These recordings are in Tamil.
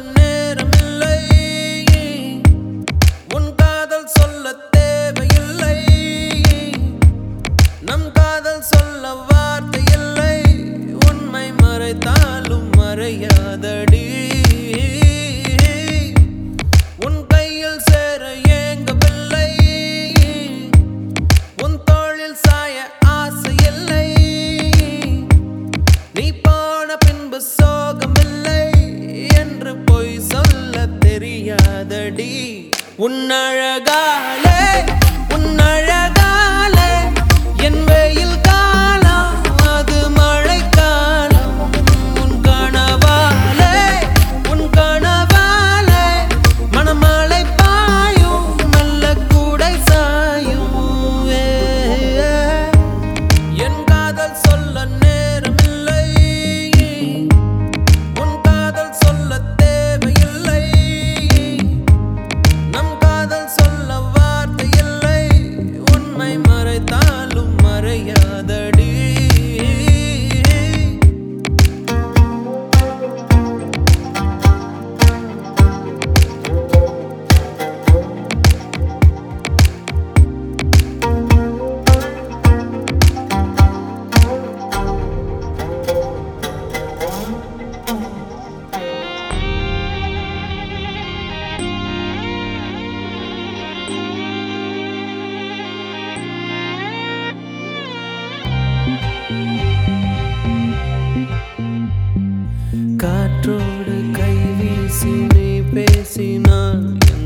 one உன்னழகாலே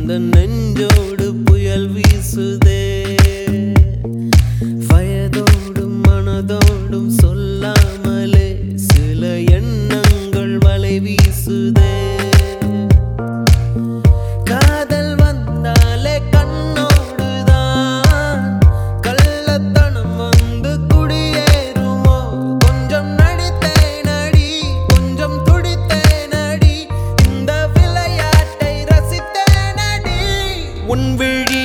The yêu உன் விழி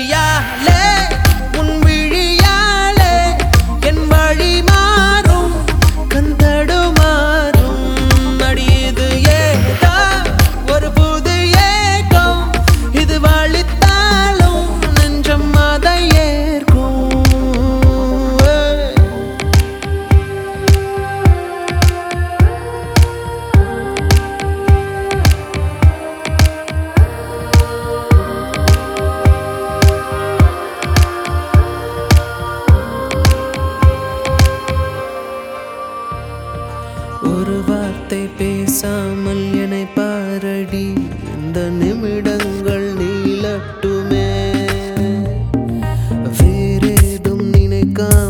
ஒரு வார்த்தை பேசாமல் என்னை பாரடி. இந்த நிமிடங்கள் நீளட்டுமே வேறேதும் நினைக்காம